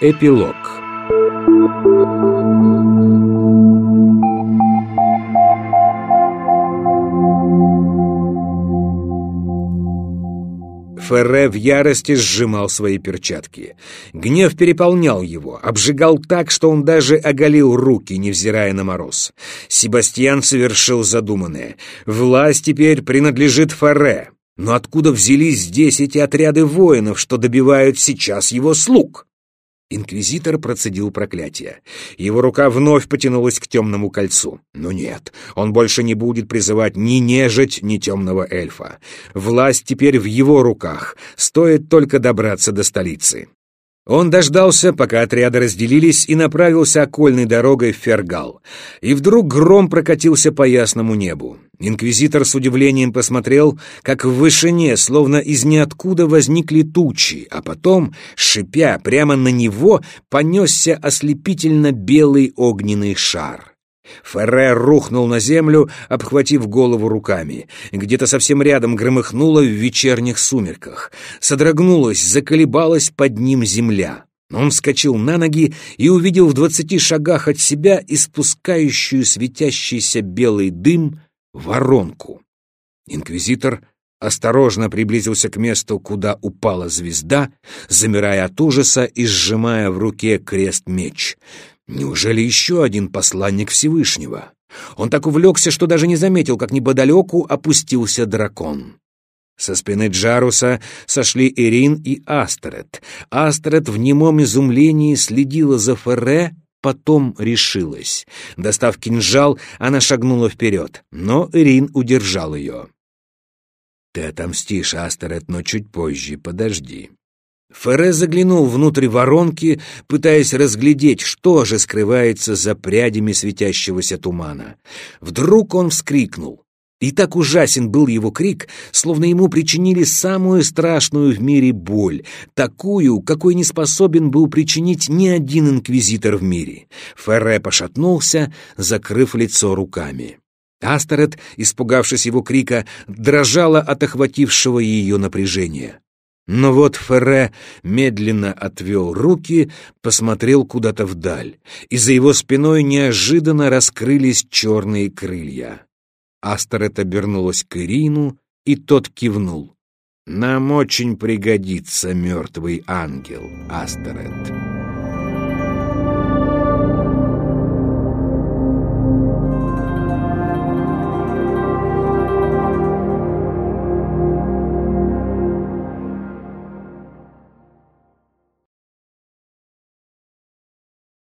Эпилог Ферре в ярости сжимал свои перчатки. Гнев переполнял его, обжигал так, что он даже оголил руки, невзирая на мороз. Себастьян совершил задуманное. Власть теперь принадлежит Ферре. Но откуда взялись здесь эти отряды воинов, что добивают сейчас его слуг? Инквизитор процедил проклятие. Его рука вновь потянулась к темному кольцу. Но нет, он больше не будет призывать ни нежить, ни темного эльфа. Власть теперь в его руках, стоит только добраться до столицы. Он дождался, пока отряды разделились, и направился окольной дорогой в Фергал. И вдруг гром прокатился по ясному небу. Инквизитор с удивлением посмотрел, как в вышине, словно из ниоткуда возникли тучи, а потом, шипя прямо на него, понесся ослепительно белый огненный шар. Ферре рухнул на землю, обхватив голову руками. Где-то совсем рядом громыхнуло в вечерних сумерках. Содрогнулась, заколебалась под ним земля. Он вскочил на ноги и увидел в двадцати шагах от себя испускающую светящийся белый дым воронку. Инквизитор осторожно приблизился к месту, куда упала звезда, замирая от ужаса и сжимая в руке крест-меч. Неужели еще один посланник Всевышнего? Он так увлекся, что даже не заметил, как неподалеку опустился дракон. Со спины Джаруса сошли Ирин и Астерет. Астерет в немом изумлении следила за Ферре, потом решилась. Достав кинжал, она шагнула вперед, но Ирин удержал ее. «Ты отомстишь, Астерет, но чуть позже, подожди». Ферре заглянул внутрь воронки, пытаясь разглядеть, что же скрывается за прядями светящегося тумана. Вдруг он вскрикнул. И так ужасен был его крик, словно ему причинили самую страшную в мире боль, такую, какой не способен был причинить ни один инквизитор в мире. Ферре пошатнулся, закрыв лицо руками. Астерет, испугавшись его крика, дрожала от охватившего ее напряжения. Но вот Ферре медленно отвел руки, посмотрел куда-то вдаль, и за его спиной неожиданно раскрылись черные крылья. Астерет обернулась к Ирину, и тот кивнул. «Нам очень пригодится мертвый ангел, Астерет».